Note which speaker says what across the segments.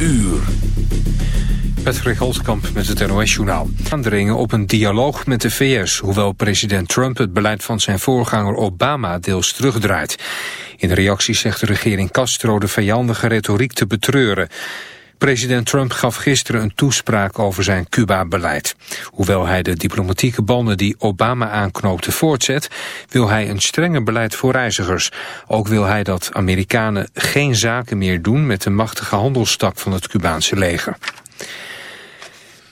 Speaker 1: uur.
Speaker 2: Patrick Holtkamp met het NOS-journaal. Aandringen op een dialoog met de VS... hoewel president Trump het beleid van zijn voorganger Obama deels terugdraait. In reactie zegt de regering Castro de vijandige retoriek te betreuren. President Trump gaf gisteren een toespraak over zijn Cuba-beleid. Hoewel hij de diplomatieke banden die Obama aanknoopte voortzet... wil hij een strenger beleid voor reizigers. Ook wil hij dat Amerikanen geen zaken meer doen... met de machtige handelstak van het Cubaanse leger.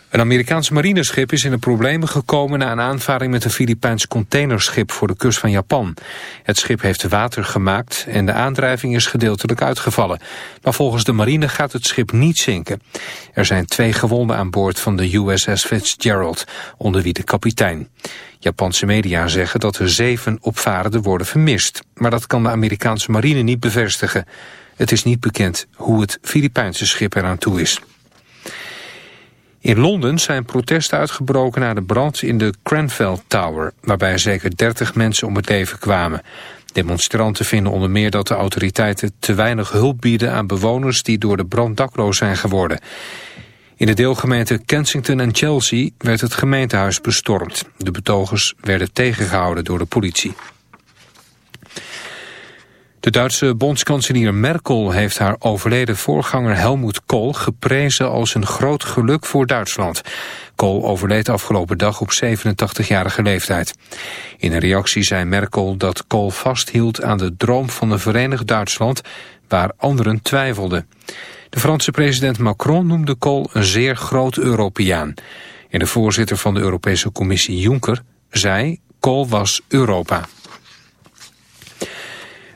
Speaker 2: Een Amerikaans marineschip is in de problemen gekomen na een aanvaring met een Filipijns containerschip voor de kust van Japan. Het schip heeft water gemaakt en de aandrijving is gedeeltelijk uitgevallen. Maar volgens de marine gaat het schip niet zinken. Er zijn twee gewonden aan boord van de USS Fitzgerald, onder wie de kapitein. Japanse media zeggen dat er zeven opvarenden worden vermist. Maar dat kan de Amerikaanse marine niet bevestigen. Het is niet bekend hoe het Filipijnse schip eraan toe is. In Londen zijn protesten uitgebroken na de brand in de Grenfell Tower, waarbij zeker 30 mensen om het leven kwamen. Demonstranten vinden onder meer dat de autoriteiten te weinig hulp bieden aan bewoners die door de brand dakloos zijn geworden. In de deelgemeente Kensington en Chelsea werd het gemeentehuis bestormd. De betogers werden tegengehouden door de politie. De Duitse bondskanselier Merkel heeft haar overleden voorganger Helmut Kohl geprezen als een groot geluk voor Duitsland. Kohl overleed afgelopen dag op 87-jarige leeftijd. In een reactie zei Merkel dat Kohl vasthield aan de droom van een verenigd Duitsland waar anderen twijfelden. De Franse president Macron noemde Kohl een zeer groot Europeaan. En de voorzitter van de Europese Commissie Juncker zei Kohl was Europa.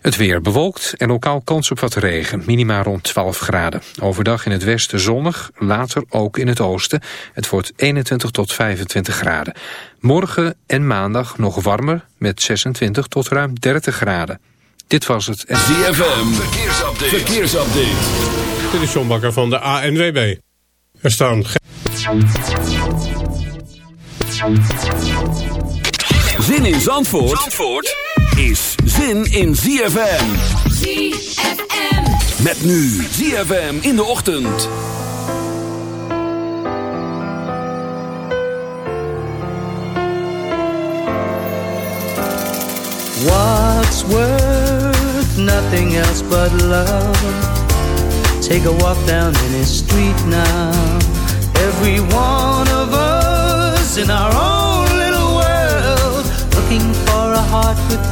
Speaker 2: Het weer bewolkt en lokaal kans op wat regen. Minima rond 12 graden. Overdag in het westen zonnig, later ook in het oosten. Het wordt 21 tot 25 graden. Morgen en maandag nog warmer met 26 tot ruim 30 graden. Dit was het.
Speaker 1: ZFM, verkeersupdate. verkeersupdate.
Speaker 3: Dit is John Bakker van de ANWB. Er staan...
Speaker 1: Zin in Zandvoort? Zandvoort? Is zin in ZFM.
Speaker 4: ZFM.
Speaker 1: Met nu ZFM in de ochtend.
Speaker 5: What's worth nothing else but love? Take a walk down any street now. Every one of us in our own little world looking for a heart with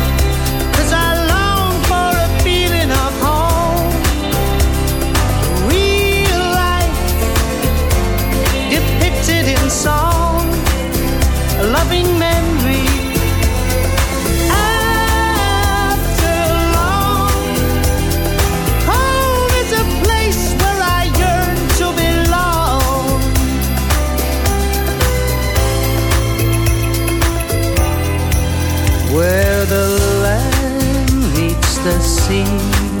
Speaker 5: it in song,
Speaker 6: a loving memory. After long, home is a place where I yearn to belong. Where the land meets the sea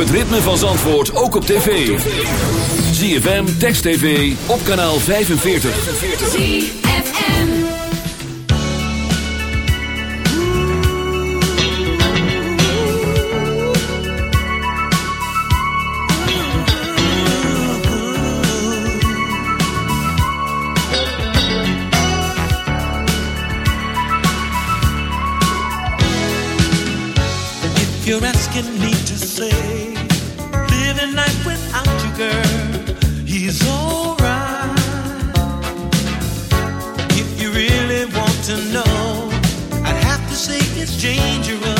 Speaker 1: het ritme van Zandvoort ook op tv. ZFM, Text TV, op kanaal 45.
Speaker 7: You're asking me It's dangerous.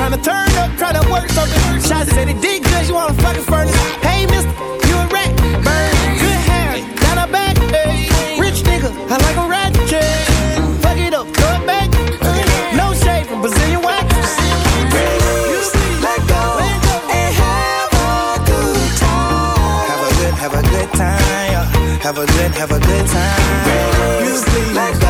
Speaker 8: Trying to turn up, trying to work something. Shots said he did good, you wanna fucking furnace. Hey, mister, you a rat. Burn, good hair, not a back. Hey. Rich nigga, I like a rat. Yeah. Fuck it up, throw it back. No shade from Brazilian wax. Let go and have a good time. Have a good, have a good time. Have a good, have a good time. Let go.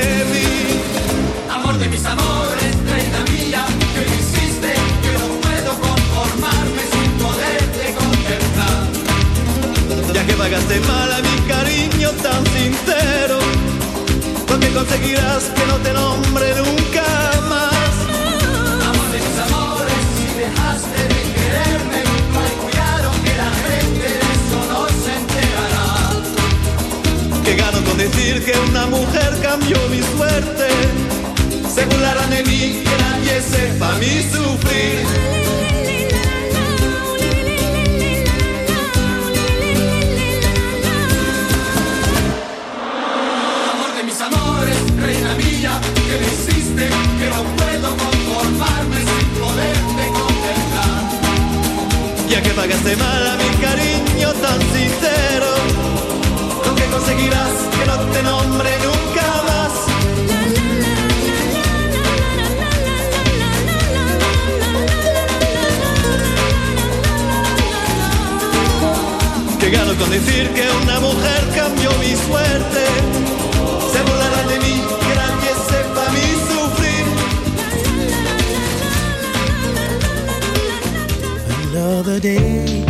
Speaker 9: de mis amores, reina mía, que me hiciste, que no puedo conformarme sin poderte contemplar.
Speaker 10: Ya que pagaste mal a mi cariño tan sincero, lo que conseguirás que no te nombre nunca más.
Speaker 9: Amor de mis amores, si dejaste de quererme, no hay cuidado que la gente de eso no se enterará.
Speaker 10: Que gano con decir que una mujer cambió mi suerte. Se burlarán de mí, que nadie sepa mi sufrir.
Speaker 9: Amor de mis amores, reina mía, que me hiciste, que no puedo conformarme sin poderte contemplar.
Speaker 10: Ya que pagaste mal a mi cariño tan sincero, lo que conseguirás que no te nombre nunca con decir que una mujer cambió mi suerte. Se burlarán de mí, que nadie sepa mi sufrir.
Speaker 11: Another day,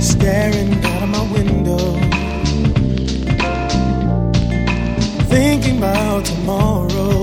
Speaker 11: staring out of my window, thinking about tomorrow,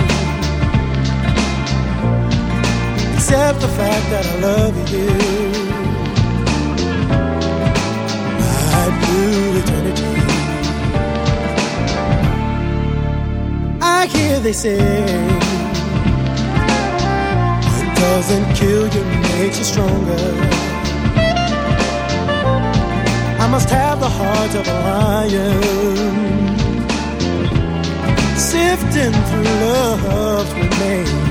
Speaker 11: Accept the fact that I love you. My blue eternity. I hear they say what doesn't kill you makes you stronger. I must have the heart of a lion, sifting through love's remains.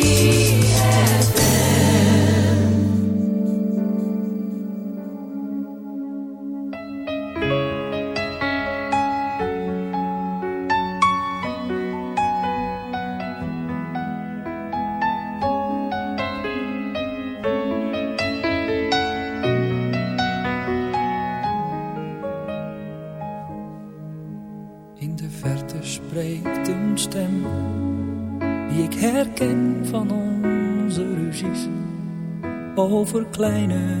Speaker 12: Liner.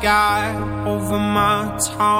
Speaker 13: sky over my town.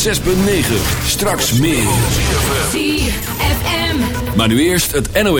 Speaker 1: 106.9. Straks meer.
Speaker 6: ZFM.
Speaker 1: Maar nu eerst het NOS.